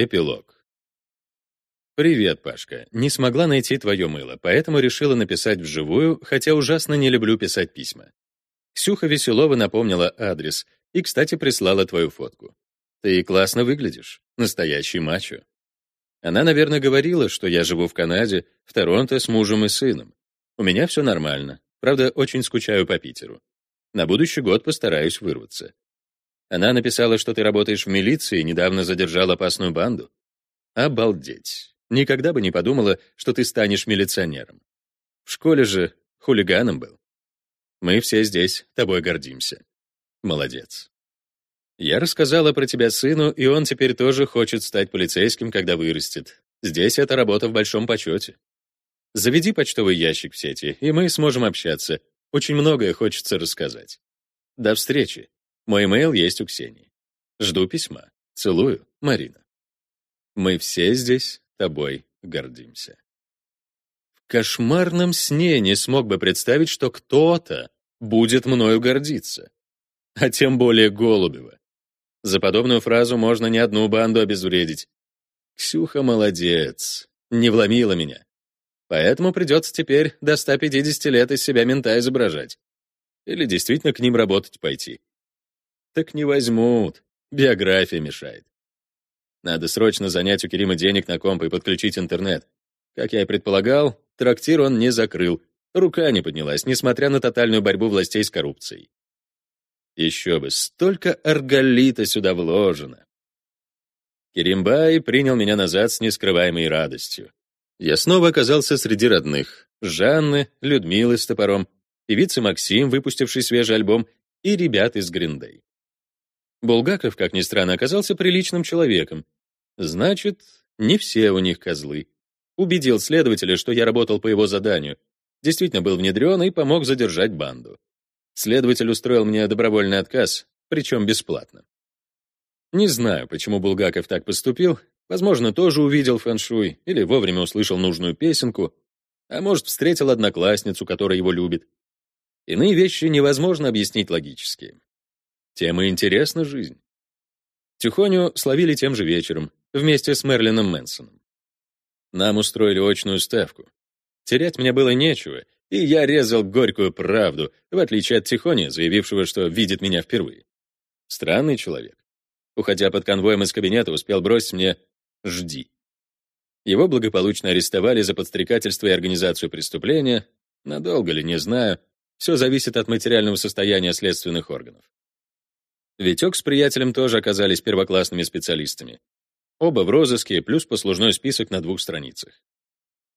Эпилог. «Привет, Пашка. Не смогла найти твое мыло, поэтому решила написать вживую, хотя ужасно не люблю писать письма. Ксюха Веселова напомнила адрес и, кстати, прислала твою фотку. Ты классно выглядишь. Настоящий мачо. Она, наверное, говорила, что я живу в Канаде, в Торонто с мужем и сыном. У меня все нормально. Правда, очень скучаю по Питеру. На будущий год постараюсь вырваться. Она написала, что ты работаешь в милиции и недавно задержал опасную банду. Обалдеть. Никогда бы не подумала, что ты станешь милиционером. В школе же хулиганом был. Мы все здесь тобой гордимся. Молодец. Я рассказала про тебя сыну, и он теперь тоже хочет стать полицейским, когда вырастет. Здесь эта работа в большом почете. Заведи почтовый ящик в сети, и мы сможем общаться. Очень многое хочется рассказать. До встречи. Мой имейл есть у Ксении. Жду письма. Целую, Марина. Мы все здесь тобой гордимся. В кошмарном сне не смог бы представить, что кто-то будет мною гордиться. А тем более Голубева. За подобную фразу можно не одну банду обезвредить. Ксюха молодец, не вломила меня. Поэтому придется теперь до 150 лет из себя мента изображать. Или действительно к ним работать пойти. Так не возьмут. Биография мешает. Надо срочно занять у Керима денег на комп и подключить интернет. Как я и предполагал, трактир он не закрыл. Рука не поднялась, несмотря на тотальную борьбу властей с коррупцией. Еще бы, столько арголита сюда вложено. Керимбай принял меня назад с нескрываемой радостью. Я снова оказался среди родных. Жанны, Людмилы с топором, певицы Максим, выпустивший свежий альбом, и ребят из Гриндей. Булгаков, как ни странно, оказался приличным человеком. Значит, не все у них козлы. Убедил следователя, что я работал по его заданию. Действительно был внедрен и помог задержать банду. Следователь устроил мне добровольный отказ, причем бесплатно. Не знаю, почему Булгаков так поступил. Возможно, тоже увидел фэншуй или вовремя услышал нужную песенку, а может, встретил одноклассницу, которая его любит. Иные вещи невозможно объяснить логически. Тем и интересна жизнь. Тихоню словили тем же вечером, вместе с Мерлином Мэнсоном. Нам устроили очную ставку. Терять мне было нечего, и я резал горькую правду, в отличие от Тихони, заявившего, что видит меня впервые. Странный человек. Уходя под конвоем из кабинета, успел бросить мне «жди». Его благополучно арестовали за подстрекательство и организацию преступления. Надолго ли, не знаю. Все зависит от материального состояния следственных органов. Витек с приятелем тоже оказались первоклассными специалистами. Оба в розыске, плюс послужной список на двух страницах.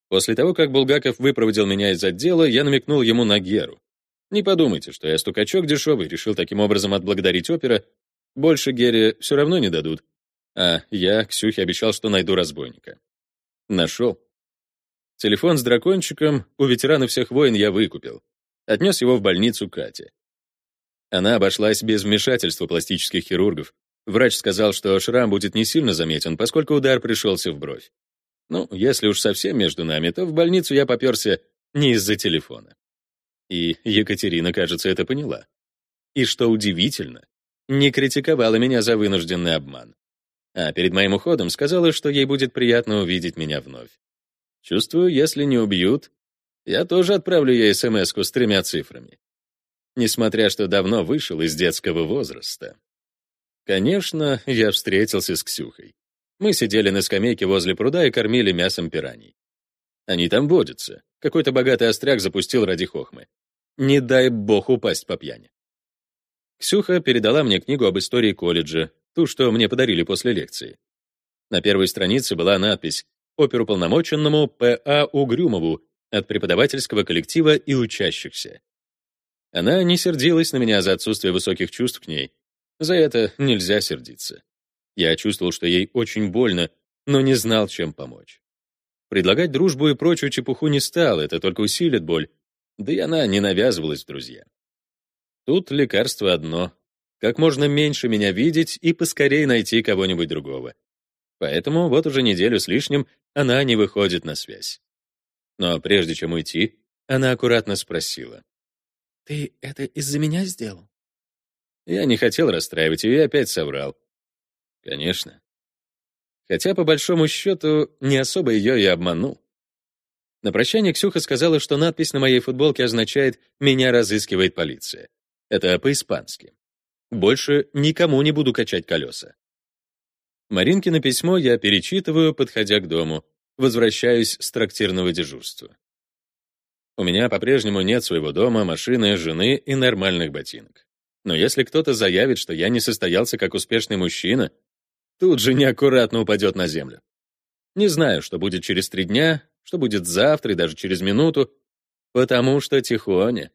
После того, как Булгаков выпроводил меня из отдела, я намекнул ему на Геру. Не подумайте, что я стукачок дешевый, решил таким образом отблагодарить опера. Больше Гере все равно не дадут. А я Ксюхе обещал, что найду разбойника. Нашел. Телефон с дракончиком у ветерана всех войн я выкупил. Отнес его в больницу Кате. Она обошлась без вмешательства пластических хирургов. Врач сказал, что шрам будет не сильно заметен, поскольку удар пришелся в бровь. Ну, если уж совсем между нами, то в больницу я попёрся не из-за телефона. И Екатерина, кажется, это поняла. И что удивительно, не критиковала меня за вынужденный обман. А перед моим уходом сказала, что ей будет приятно увидеть меня вновь. Чувствую, если не убьют, я тоже отправлю ей смс с тремя цифрами несмотря что давно вышел из детского возраста. Конечно, я встретился с Ксюхой. Мы сидели на скамейке возле пруда и кормили мясом пираний. Они там водятся. Какой-то богатый остряк запустил ради хохмы. Не дай бог упасть по пьяни. Ксюха передала мне книгу об истории колледжа, ту, что мне подарили после лекции. На первой странице была надпись «Оперуполномоченному П.А. Угрюмову от преподавательского коллектива и учащихся». Она не сердилась на меня за отсутствие высоких чувств к ней. За это нельзя сердиться. Я чувствовал, что ей очень больно, но не знал, чем помочь. Предлагать дружбу и прочую чепуху не стал, это только усилит боль. Да и она не навязывалась в друзья. Тут лекарство одно — как можно меньше меня видеть и поскорее найти кого-нибудь другого. Поэтому вот уже неделю с лишним она не выходит на связь. Но прежде чем уйти, она аккуратно спросила. Ты это из-за меня сделал? Я не хотел расстраивать ее и опять соврал. Конечно. Хотя, по большому счету, не особо ее и обманул. На прощание Ксюха сказала, что надпись на моей футболке означает «Меня разыскивает полиция». Это по-испански. Больше никому не буду качать колеса. Маринкино письмо я перечитываю, подходя к дому, возвращаюсь с трактирного дежурства. У меня по-прежнему нет своего дома, машины, жены и нормальных ботинок. Но если кто-то заявит, что я не состоялся как успешный мужчина, тут же неаккуратно упадет на землю. Не знаю, что будет через три дня, что будет завтра и даже через минуту, потому что Тихоня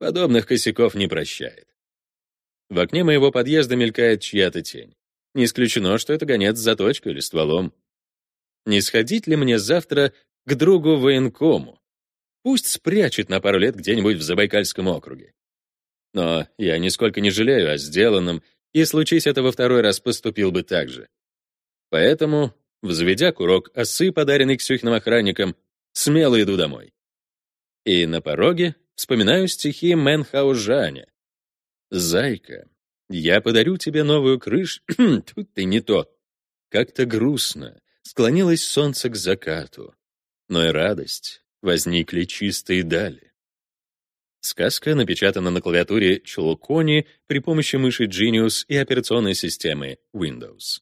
подобных косяков не прощает. В окне моего подъезда мелькает чья-то тень. Не исключено, что это гонец с заточкой или стволом. Не сходить ли мне завтра к другу военкому? Пусть спрячет на пару лет где-нибудь в Забайкальском округе. Но я нисколько не жалею о сделанном, и, случись это во второй раз, поступил бы так же. Поэтому, взведя курок осы, подаренный Ксюхиным охранникам, смело иду домой. И на пороге вспоминаю стихи Мэнхаужаня. «Зайка, я подарю тебе новую крышу...» Тут ты не то. Как-то грустно склонилось солнце к закату, но и радость возникли чистые дали. Сказка напечатана на клавиатуре Чулкони при помощи мыши Genius и операционной системы Windows.